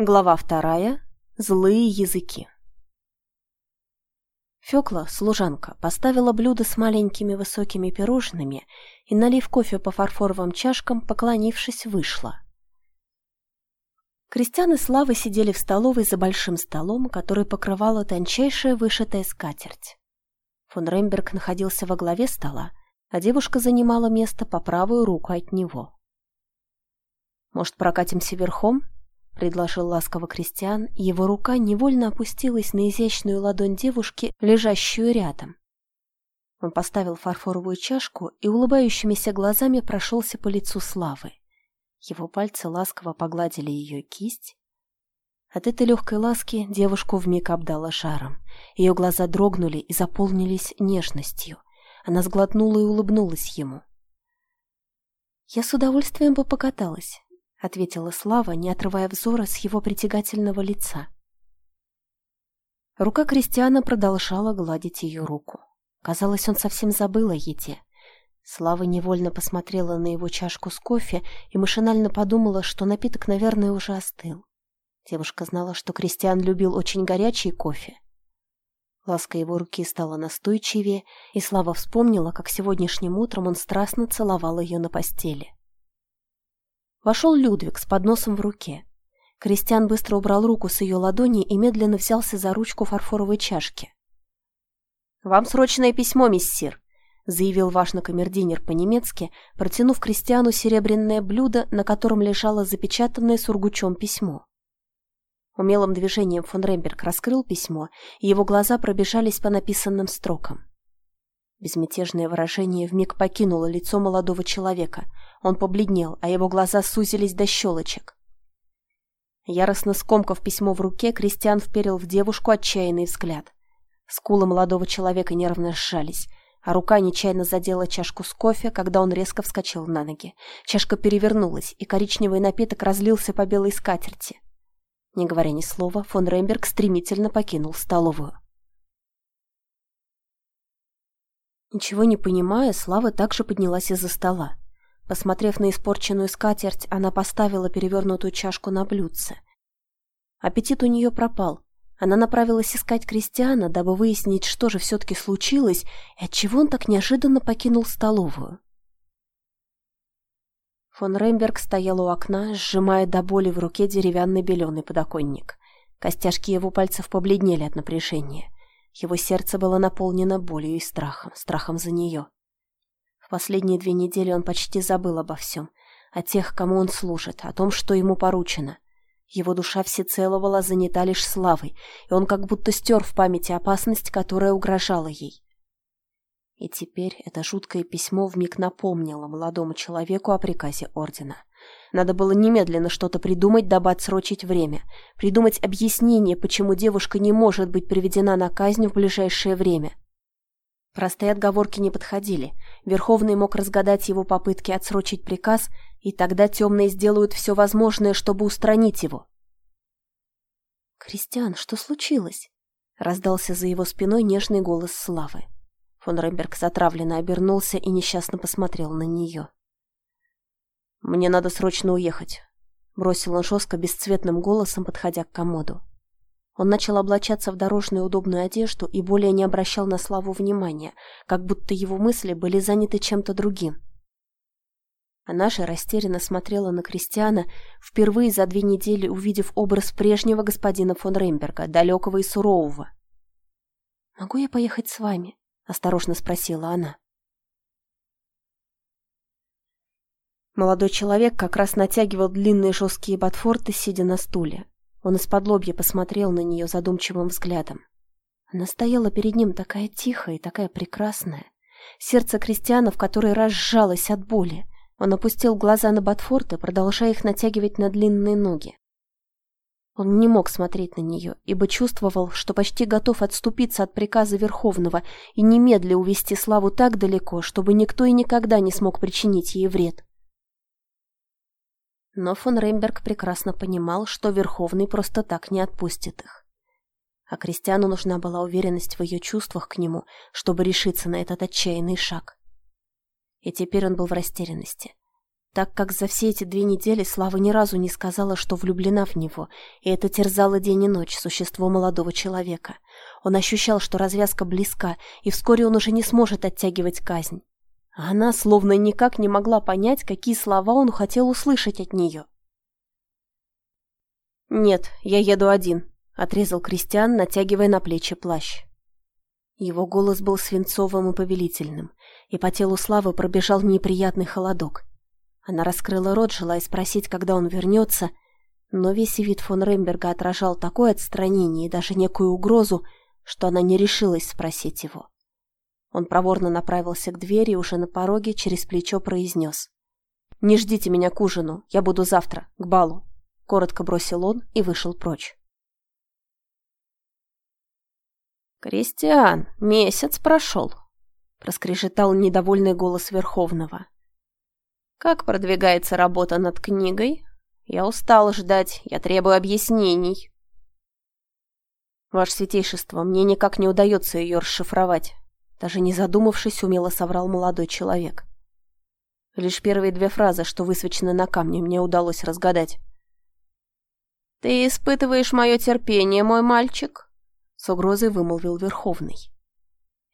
Глава вторая. Злые языки. Фёкла, служанка, поставила блюдо с маленькими высокими пирожными и, налив кофе по фарфоровым чашкам, поклонившись, вышла. Кристиан и Слава сидели в столовой за большим столом, который покрывала тончайшая вышитая скатерть. Фон Ремберг находился во главе стола, а девушка занимала место по правую руку от него. «Может, прокатимся верхом?» Предложил ласково Кристиан, и его рука невольно опустилась на изящную ладонь девушки, лежащую рядом. Он поставил фарфоровую чашку и улыбающимися глазами прошелся по лицу Славы. Его пальцы ласково погладили ее кисть. От этой легкой ласки девушку вмиг обдала жаром. Ее глаза дрогнули и заполнились нежностью. Она сглотнула и улыбнулась ему. «Я с удовольствием бы покаталась», — ответила Слава, не отрывая взора с его притягательного лица. Рука Кристиана продолжала гладить ее руку. Казалось, он совсем забыл о еде. Слава невольно посмотрела на его чашку с кофе и машинально подумала, что напиток, наверное, уже остыл. Девушка знала, что Кристиан любил очень горячий кофе. Ласка его руки стала настойчивее, и Слава вспомнила, как сегодняшним утром он страстно целовал ее на постели. Вошел Людвиг с подносом в руке. Кристиан быстро убрал руку с ее ладони и медленно взялся за ручку фарфоровой чашки. «Вам срочное письмо, миссир», — заявил важно камердинер по-немецки, протянув Кристиану серебряное блюдо, на котором лежало запечатанное сургучом письмо. Умелым движением фон Ремберг раскрыл письмо, и его глаза пробежались по написанным строкам. Безмятежное выражение вмиг покинуло лицо молодого человека. Он побледнел, а его глаза сузились до щелочек. Яростно скомкав письмо в руке, Кристиан вперил в девушку отчаянный взгляд. Скулы молодого человека нервно сжались, а рука нечаянно задела чашку с кофе, когда он резко вскочил на ноги. Чашка перевернулась, и коричневый напиток разлился по белой скатерти. Не говоря ни слова, фон Ремберг стремительно покинул столовую. Ничего не понимая, Слава также поднялась из-за стола. Посмотрев на испорченную скатерть, она поставила перевернутую чашку на блюдце. Аппетит у нее пропал. Она направилась искать Кристиана, дабы выяснить, что же все-таки случилось и отчего он так неожиданно покинул столовую. Фон Ремберг стоял у окна, сжимая до боли в руке деревянный беленый подоконник. Костяшки его пальцев побледнели от напряжения. Его сердце было наполнено болью и страхом, страхом за нее. Последние две недели он почти забыл обо всем, о тех, кому он служит, о том, что ему поручено. Его душа всецело была занята лишь славой, и он как будто стер в памяти опасность, которая угрожала ей. И теперь это жуткое письмо вмиг напомнило молодому человеку о приказе ордена. Надо было немедленно что-то придумать, дабы отсрочить время. Придумать объяснение, почему девушка не может быть приведена на казнь в ближайшее время. Простые отговорки не подходили. Верховный мог разгадать его попытки отсрочить приказ, и тогда темные сделают все возможное, чтобы устранить его. «Кристиан, что случилось?» — раздался за его спиной нежный голос Славы. Фон Ремберг затравленно обернулся и несчастно посмотрел на нее. «Мне надо срочно уехать», — бросил он жестко бесцветным голосом, подходя к комоду. Он начал облачаться в дорожную удобную одежду и более не обращал на Славу внимания, как будто его мысли были заняты чем-то другим. Она же растерянно смотрела на Кристиана, впервые за две недели увидев образ прежнего господина фон Ремберга, далекого и сурового. «Могу я поехать с вами?» — осторожно спросила она. Молодой человек как раз натягивал длинные жесткие ботфорты, сидя на стуле. Он из-под лобья посмотрел на нее задумчивым взглядом. Она стояла перед ним такая тихая и такая прекрасная. Сердце крестьяна в который раз сжалось от боли. Он опустил глаза на ботфорты, продолжая их натягивать на длинные ноги. Он не мог смотреть на нее, ибо чувствовал, что почти готов отступиться от приказа Верховного и немедля увести Славу так далеко, чтобы никто и никогда не смог причинить ей вред. Но фон Ремберг прекрасно понимал, что Верховный просто так не отпустит их. А Кристиану нужна была уверенность в ее чувствах к нему, чтобы решиться на этот отчаянный шаг. И теперь он был в растерянности. так как за все эти две недели Слава ни разу не сказала, что влюблена в него, и это терзало день и ночь существо молодого человека. Он ощущал, что развязка близка, и вскоре он уже не сможет оттягивать казнь. Она словно никак не могла понять, какие слова он хотел услышать от нее. «Нет, я еду один», — отрезал Кристиан, натягивая на плечи плащ. Его голос был свинцовым и повелительным, и по телу Славы пробежал неприятный холодок. Она раскрыла рот, желая спросить, когда он вернется, но весь вид фон Ремберга отражал такое отстранение и даже некую угрозу, что она не решилась спросить его. Он проворно направился к двери и уже на пороге через плечо произнес. «Не ждите меня к ужину, я буду завтра, к балу», — коротко бросил он и вышел прочь. «Кристиан, месяц прошел», — проскрежетал недовольный голос Верховного. «Как продвигается работа над книгой? Я устал ждать, я требую объяснений». «Ваше святейшество, мне никак не удается ее расшифровать», даже не задумавшись, умело соврал молодой человек. Лишь первые две фразы, что высвечены на камне, мне удалось разгадать. «Ты испытываешь мое терпение, мой мальчик?» с угрозой вымолвил Верховный.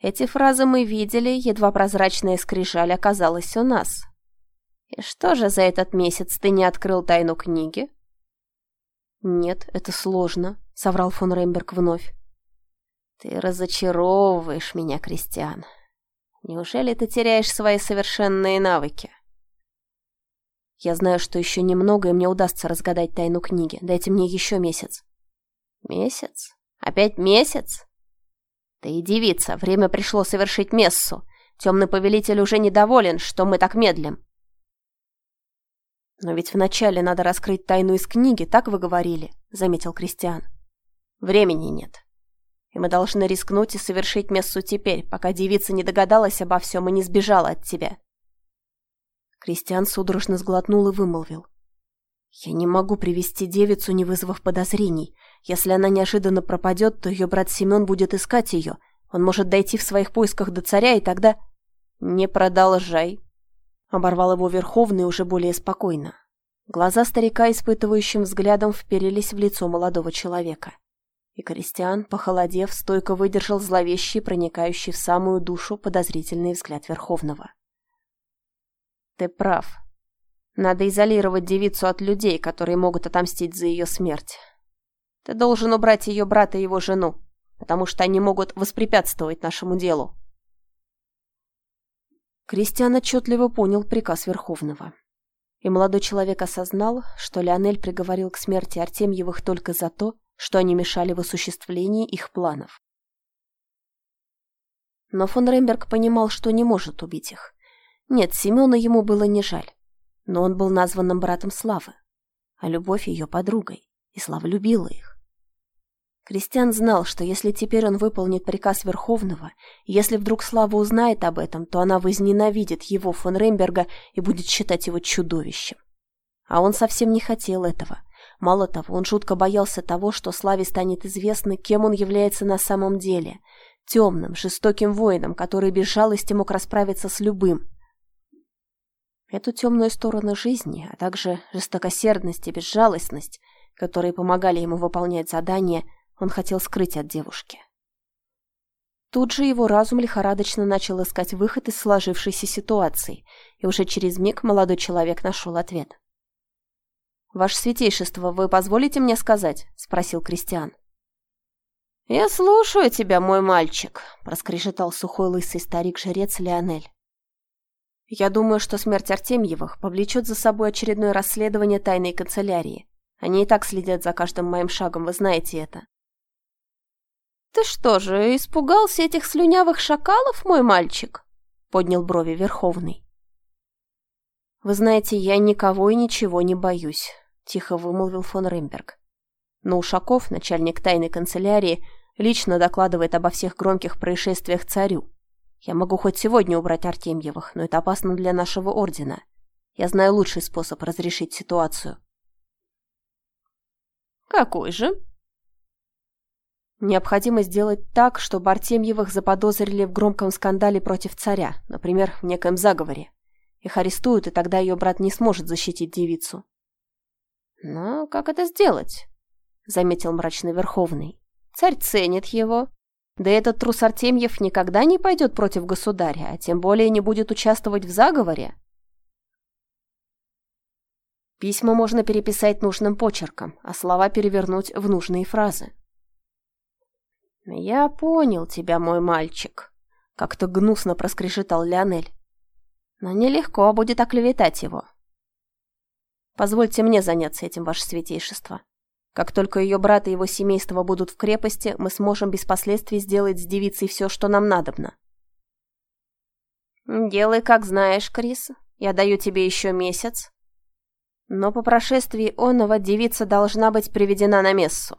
Эти фразы мы видели, едва прозрачная скрижаль оказалась у нас. И что же за этот месяц ты не открыл тайну книги? Нет, это сложно, соврал фон Ремберг вновь. Ты разочаровываешь меня, Кристиан. Неужели ты теряешь свои совершенные навыки? Я знаю, что еще немного, и мне удастся разгадать тайну книги. Дайте мне еще месяц. Месяц? Опять месяц? Ты и девица, время пришло совершить мессу. Темный повелитель уже недоволен, что мы так медлим. Но ведь вначале надо раскрыть тайну из книги, так вы говорили, заметил Кристиан. Времени нет. И мы должны рискнуть и совершить мессу теперь, пока девица не догадалась обо всем и не сбежала от тебя. Кристиан судорожно сглотнул и вымолвил. «Я не могу привести девицу, не вызвав подозрений. Если она неожиданно пропадет, то ее брат Семен будет искать ее. Он может дойти в своих поисках до царя, и тогда...» «Не продолжай», — оборвал его Верховный уже более спокойно. Глаза старика испытывающим взглядом вперились в лицо молодого человека. И Кристиан, похолодев, стойко выдержал зловещий, проникающий в самую душу подозрительный взгляд Верховного. «Ты прав», надо изолировать девицу от людей, которые могут отомстить за ее смерть. Ты должен убрать ее брата и его жену, потому что они могут воспрепятствовать нашему делу. Кристиан отчетливо понял приказ Верховного. И молодой человек осознал, что Леонель приговорил к смерти Артемьевых только за то, что они мешали в осуществлении их планов. Но фон Ремберг понимал, что не может убить их. Нет, Семена ему было не жаль но он был названным братом Славы, а Любовь ее подругой, и Слава любила их. Кристиан знал, что если теперь он выполнит приказ Верховного, если вдруг Слава узнает об этом, то она возненавидит его, фон Ремберга, и будет считать его чудовищем. А он совсем не хотел этого. Мало того, он жутко боялся того, что Славе станет известно, кем он является на самом деле – темным, жестоким воином, который без жалости мог расправиться с любым, Эту темную сторону жизни, а также жестокосердность и безжалостность, которые помогали ему выполнять задания, он хотел скрыть от девушки. Тут же его разум лихорадочно начал искать выход из сложившейся ситуации, и уже через миг молодой человек нашел ответ. «Ваше святейшество, вы позволите мне сказать?» — спросил Кристиан. «Я слушаю тебя, мой мальчик», — проскрежетал сухой лысый старик-жрец Леонель. Я думаю, что смерть Артемьевых повлечет за собой очередное расследование тайной канцелярии. Они и так следят за каждым моим шагом, вы знаете это. «Ты что же, испугался этих слюнявых шакалов, мой мальчик?» — поднял брови Верховный. «Вы знаете, я никого и ничего не боюсь», — тихо вымолвил фон Ремберг. Но Ушаков, начальник тайной канцелярии, лично докладывает обо всех громких происшествиях царю. Я могу хоть сегодня убрать Артемьевых, но это опасно для нашего ордена. Я знаю лучший способ разрешить ситуацию. Какой же? Необходимо сделать так, чтобы Артемьевых заподозрили в громком скандале против царя, например, в некоем заговоре. Их арестуют, и тогда ее брат не сможет защитить девицу. «Но как это сделать?» — заметил мрачный Верховный. «Царь ценит его. Да этот трус Артемьев никогда не пойдет против государя, а тем более не будет участвовать в заговоре. Письма можно переписать нужным почерком, а слова перевернуть в нужные фразы. «Я понял тебя, мой мальчик», — как-то гнусно проскрешетал Леонель. «Но нелегко будет оклеветать его. Позвольте мне заняться этим, ваше святейшество. Как только ее брат и его семейство будут в крепости, мы сможем без последствий сделать с девицей все, что нам надобно». «Делай, как знаешь, Крис. Я даю тебе еще месяц, но по прошествии оного девица должна быть приведена на мессу.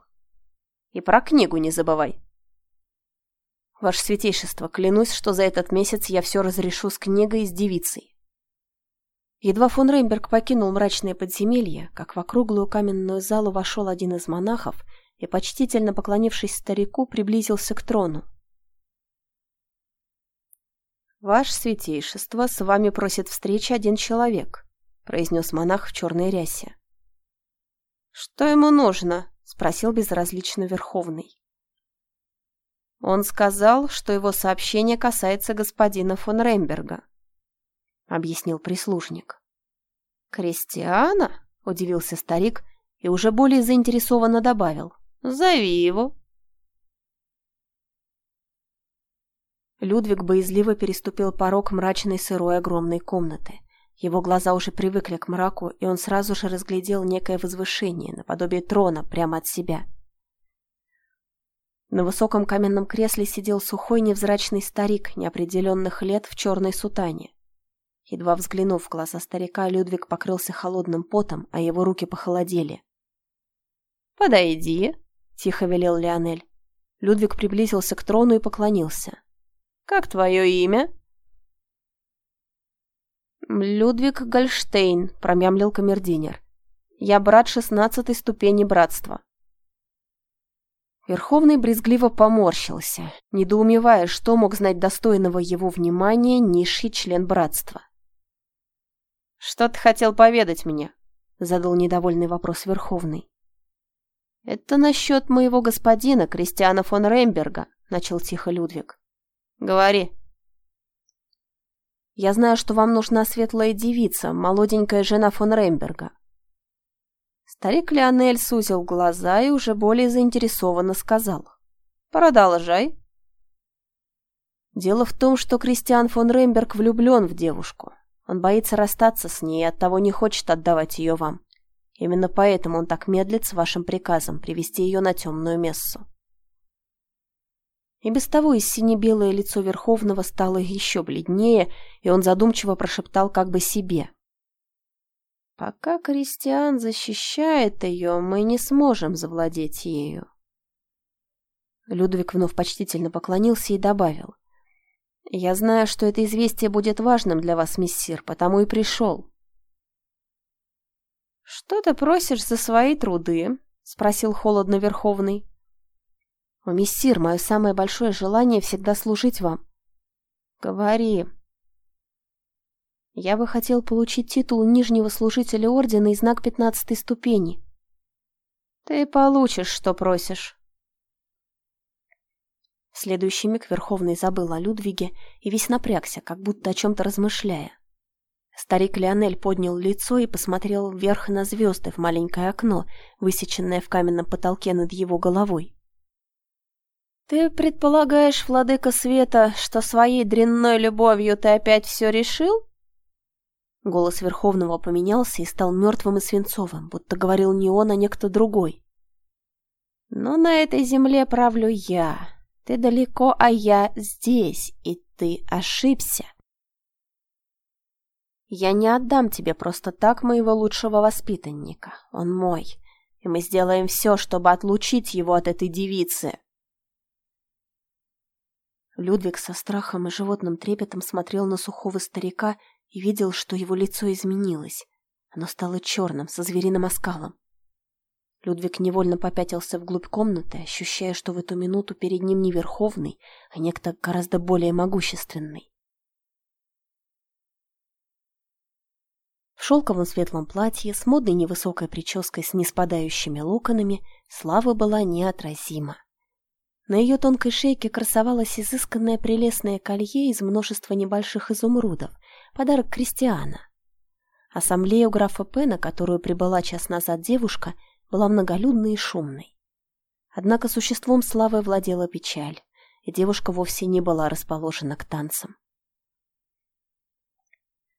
И про книгу не забывай. Ваше святейшество, клянусь, что за этот месяц я все разрешу с книгой и с девицей. Едва фон Рейнберг покинул мрачное подземелье, как в округлую каменную залу вошел один из монахов и, почтительно поклонившись старику, приблизился к трону. «Ваше святейшество, с вами просит встречи один человек», произнес монах в черной рясе. «Что ему нужно?» — спросил безразлично Верховный. Он сказал, что его сообщение касается господина фон Ремберга, объяснил прислужник. «Кристиана?» — удивился старик и уже более заинтересованно добавил. «Зови его». Людвиг боязливо переступил порог мрачной сырой огромной комнаты. Его глаза уже привыкли к мраку, и он сразу же разглядел некое возвышение, наподобие трона, прямо от себя. На высоком каменном кресле сидел сухой невзрачный старик неопределенных лет в черной сутане. Едва взглянув в глаза старика, Людвиг покрылся холодным потом, а его руки похолодели. «Подойди», — тихо велел Леонель. Людвиг приблизился к трону и поклонился. «Как твое имя?» «Людвиг Гольштейн», — промямлил камердинер. «Я брат шестнадцатой ступени братства». Верховный брезгливо поморщился, недоумевая, что мог знать достойного его внимания низший член братства. «Что ты хотел поведать мне?» — задал недовольный вопрос Верховный. «Это насчет моего господина, Кристиана фон Ремберга», — начал тихо Людвиг. «Говори», я знаю, что вам нужна светлая девица, молоденькая жена фон Ремберга». Старик Леонель сузил глаза и уже более заинтересованно сказал. «Продолжай». Дело в том, что Кристиан фон Ремберг влюблен в девушку. Он боится расстаться с ней и оттого не хочет отдавать ее вам. Именно поэтому он так медлит с вашим приказом привести ее на темную мессу. И без того из сине-белое лицо Верховного стало еще бледнее, и он задумчиво прошептал как бы себе. «Пока Кристиан защищает ее, мы не сможем завладеть ею». Людвиг вновь почтительно поклонился и добавил. «Я знаю, что это известие будет важным для вас, миссир, потому и пришел». «Что ты просишь за свои труды?» — спросил холодно Верховный. «О, мессир, мое самое большое желание всегда служить вам». «Говори». «Я бы хотел получить титул нижнего служителя ордена и знак пятнадцатой ступени». «Ты получишь, что просишь». Следующий миг Верховный забыл о Людвиге и весь напрягся, как будто о чем-то размышляя. Старик Леонель поднял лицо и посмотрел вверх на звезды в маленькое окно, высеченное в каменном потолке над его головой. «Ты предполагаешь, владыка света, что своей дрянной любовью ты опять все решил?» Голос Верховного поменялся и стал мертвым и свинцовым, будто говорил не он, а некто другой. «Но на этой земле правлю я. Ты далеко, а я здесь, и ты ошибся. Я не отдам тебе просто так моего лучшего воспитанника. Он мой, и мы сделаем все, чтобы отлучить его от этой девицы». Людвиг со страхом и животным трепетом смотрел на сухого старика и видел, что его лицо изменилось. Оно стало черным, со звериным оскалом. Людвиг невольно попятился вглубь комнаты, ощущая, что в эту минуту перед ним не Верховный, а некто гораздо более могущественный. В шелковом светлом платье с модной невысокой прической с неспадающими локонами Слава была неотразима. На ее тонкой шейке красовалось изысканное прелестное колье из множества небольших изумрудов, подарок Кристиана. Ассамблея у графа П, на которую прибыла час назад девушка, была многолюдной и шумной. Однако существом славы владела печаль, и девушка вовсе не была расположена к танцам.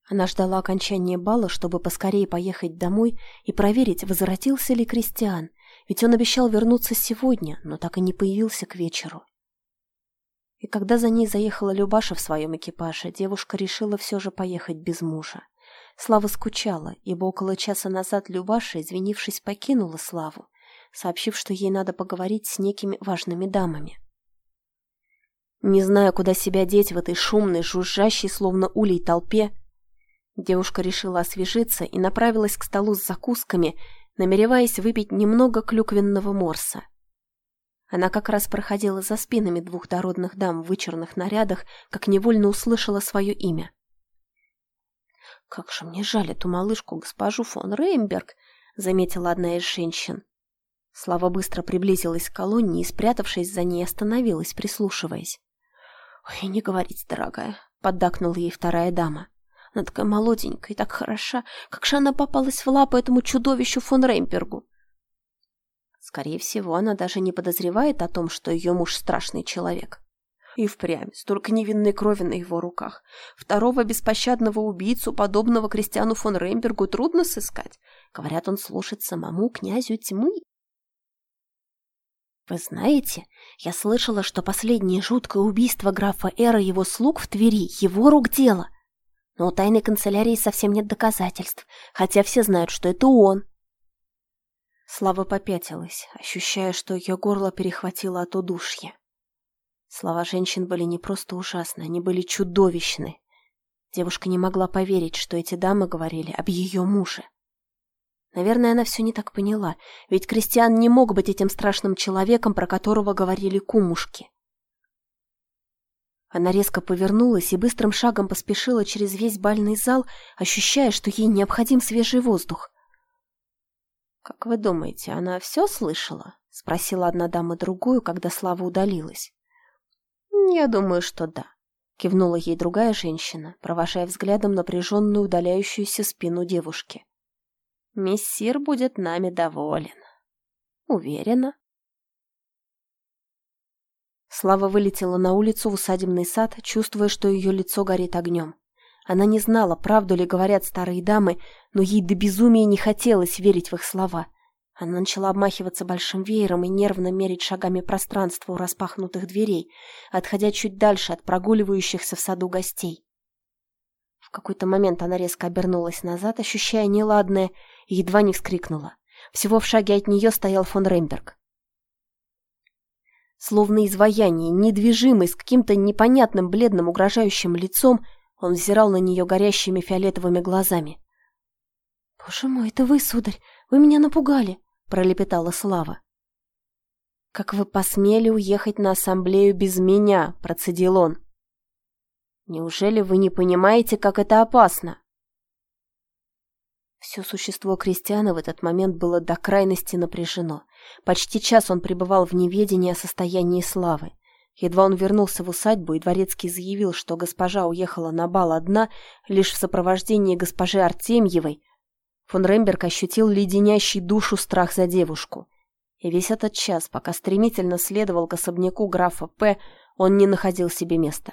Она ждала окончания бала, чтобы поскорее поехать домой и проверить, возвратился ли Кристиан, ведь он обещал вернуться сегодня, но так и не появился к вечеру. И когда за ней заехала Любаша в своем экипаже, девушка решила все же поехать без мужа. Слава скучала, ибо около часа назад Любаша, извинившись, покинула Славу, сообщив, что ей надо поговорить с некими важными дамами. Не зная, куда себя деть в этой шумной, жужжащей, словно улей толпе, девушка решила освежиться и направилась к столу с закусками, намереваясь выпить немного клюквенного морса. Она как раз проходила за спинами двух дородных дам в вычурных нарядах, как невольно услышала свое имя. «Как же мне жаль эту малышку, госпожу фон Реймберг», — заметила одна из женщин. Слава быстро приблизилась к колонне и, спрятавшись за ней, остановилась, прислушиваясь. «Ой, не говорите, дорогая», — поддакнула ей вторая дама. «Она такая молоденькая и так хороша. Как же она попалась в лапы этому чудовищу фон Реймбергу?» Скорее всего, она даже не подозревает о том, что ее муж страшный человек. И впрямь, столько невинной крови на его руках. Второго беспощадного убийцу, подобного Кристиану фон Реймбергу, трудно сыскать. Говорят, он служит самому князю тьмы. Вы знаете, я слышала, что последнее жуткое убийство графа Эра и его слуг в Твери — его рук дело. Но у тайной канцелярии совсем нет доказательств, хотя все знают, что это он. Слава попятилась, ощущая, что ее горло перехватило от удушья. Слова женщин были не просто ужасны, они были чудовищны. Девушка не могла поверить, что эти дамы говорили об ее муже. Наверное, она все не так поняла, ведь Кристиан не мог быть этим страшным человеком, про которого говорили кумушки. Она резко повернулась и быстрым шагом поспешила через весь бальный зал, ощущая, что ей необходим свежий воздух. «Как вы думаете, она все слышала?» — спросила одна дама другую, когда Слава удалилась. «Я думаю, что да», — кивнула ей другая женщина, провожая взглядом напряженную удаляющуюся спину девушки. Мессир будет нами доволен. Уверена. Слава вылетела на улицу в усадебный сад, чувствуя, что ее лицо горит огнем. Она не знала, правду ли говорят старые дамы, но ей до безумия не хотелось верить в их слова. Она начала обмахиваться большим веером и нервно мерить шагами пространство у распахнутых дверей, отходя чуть дальше от прогуливающихся в саду гостей. В какой-то момент она резко обернулась назад, ощущая неладное, и едва не вскрикнула. Всего в шаге от нее стоял фон Реймберг. Словно изваяние, недвижимый, с каким-то непонятным бледным угрожающим лицом, он взирал на нее горящими фиолетовыми глазами. «Боже мой, это вы, сударь! Вы меня напугали!» — пролепетала Слава. «Как вы посмели уехать на ассамблею без меня?» — процедил он. Неужели вы не понимаете, как это опасно? Все существо Кристиана в этот момент было до крайности напряжено. Почти час он пребывал в неведении о состоянии славы. Едва он вернулся в усадьбу, и дворецкий заявил, что госпожа уехала на бал одна, лишь в сопровождении госпожи Артемьевой, фон Ремберг ощутил леденящий душу страх за девушку. И весь этот час, пока стремительно следовал к особняку графа П., он не находил себе места.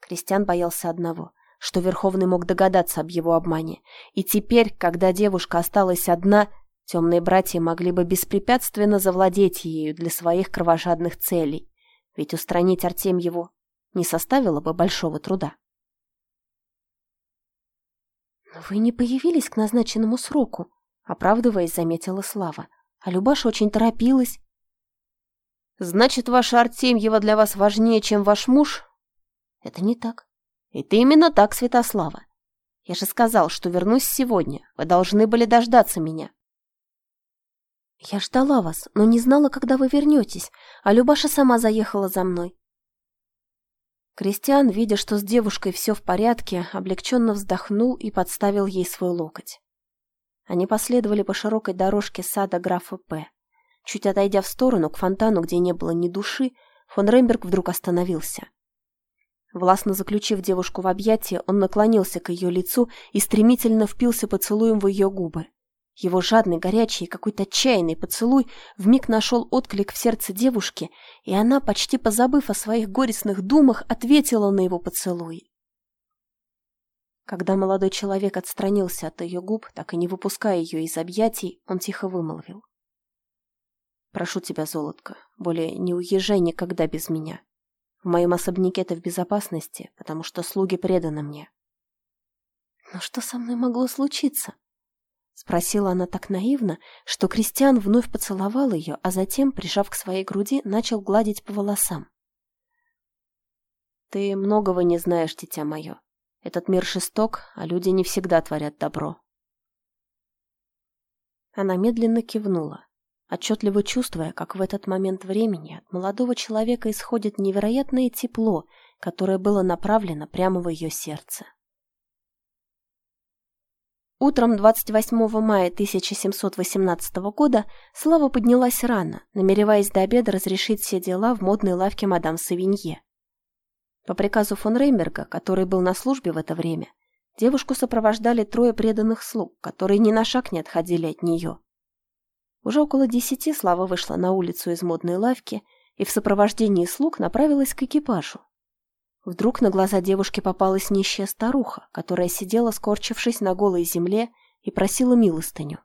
Кристиан боялся одного, что Верховный мог догадаться об его обмане. И теперь, когда девушка осталась одна, темные братья могли бы беспрепятственно завладеть ею для своих кровожадных целей. Ведь устранить Артемьеву не составило бы большого труда. «Но вы не появились к назначенному сроку», — оправдываясь, заметила Слава. «А Любаша очень торопилась». «Значит, ваша Артемьева для вас важнее, чем ваш муж?» Это не так. Это именно так, Святослава. Я же сказал, что вернусь сегодня. Вы должны были дождаться меня. Я ждала вас, но не знала, когда вы вернетесь, а Любаша сама заехала за мной. Кристиан, видя, что с девушкой все в порядке, облегченно вздохнул и подставил ей свой локоть. Они последовали по широкой дорожке сада графа П. Чуть отойдя в сторону, к фонтану, где не было ни души, фон Ремберг вдруг остановился. Властно заключив девушку в объятия, он наклонился к ее лицу и стремительно впился поцелуем в ее губы. Его жадный, горячий, какой-то отчаянный поцелуй вмиг нашел отклик в сердце девушки, и она, почти позабыв о своих горестных думах, ответила на его поцелуй. Когда молодой человек отстранился от ее губ, так и не выпуская ее из объятий, он тихо вымолвил. «Прошу тебя, золотко, более не уезжай никогда без меня. В моем особняке ты в безопасности, потому что слуги преданы мне». «Но что со мной могло случиться?» Спросила она так наивно, что Кристиан вновь поцеловал ее, а затем, прижав к своей груди, начал гладить по волосам. «Ты многого не знаешь, дитя мое. Этот мир шесток, а люди не всегда творят добро». Она медленно кивнула, отчетливо чувствуя, как в этот момент времени от молодого человека исходит невероятное тепло, которое было направлено прямо в ее сердце. Утром 28 мая 1718 года Слава поднялась рано, намереваясь до обеда разрешить все дела в модной лавке мадам Савинье. По приказу фон Реймберга, который был на службе в это время, девушку сопровождали трое преданных слуг, которые ни на шаг не отходили от нее. Уже около десяти Слава вышла на улицу из модной лавки и в сопровождении слуг направилась к экипажу. Вдруг на глаза девушки попалась нищая старуха, которая сидела, скорчившись на голой земле, и просила милостыню.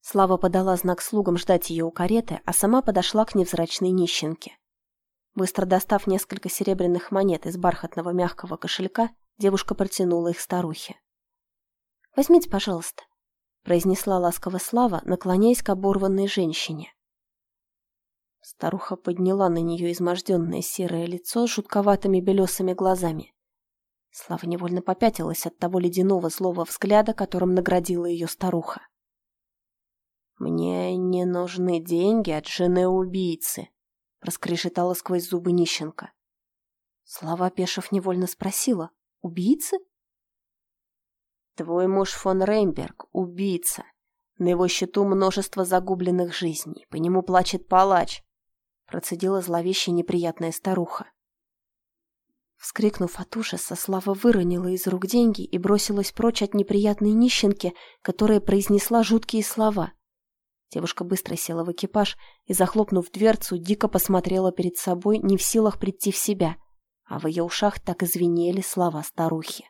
Слава подала знак слугам ждать ее у кареты, а сама подошла к невзрачной нищенке. Быстро достав несколько серебряных монет из бархатного мягкого кошелька, девушка протянула их старухе. «Возьмите, пожалуйста», — произнесла ласково Слава, наклоняясь к оборванной женщине. Старуха подняла на нее изможденное серое лицо с жутковатыми белесыми глазами. Слава невольно попятилась от того ледяного злого взгляда, которым наградила ее старуха. «Мне не нужны деньги от жены убийцы», — проскрешетала сквозь зубы нищенка. Слава Пешев невольно спросила. «Убийцы?» «Твой муж фон Рейнберг — убийца. На его счету множество загубленных жизней. По нему плачет палач процедила зловещая неприятная старуха. Вскрикнув от ужаса, Слава выронила из рук деньги и бросилась прочь от неприятной нищенки, которая произнесла жуткие слова. Девушка быстро села в экипаж и, захлопнув дверцу, дико посмотрела перед собой, не в силах прийти в себя, а в ее ушах так извинели слова старухи.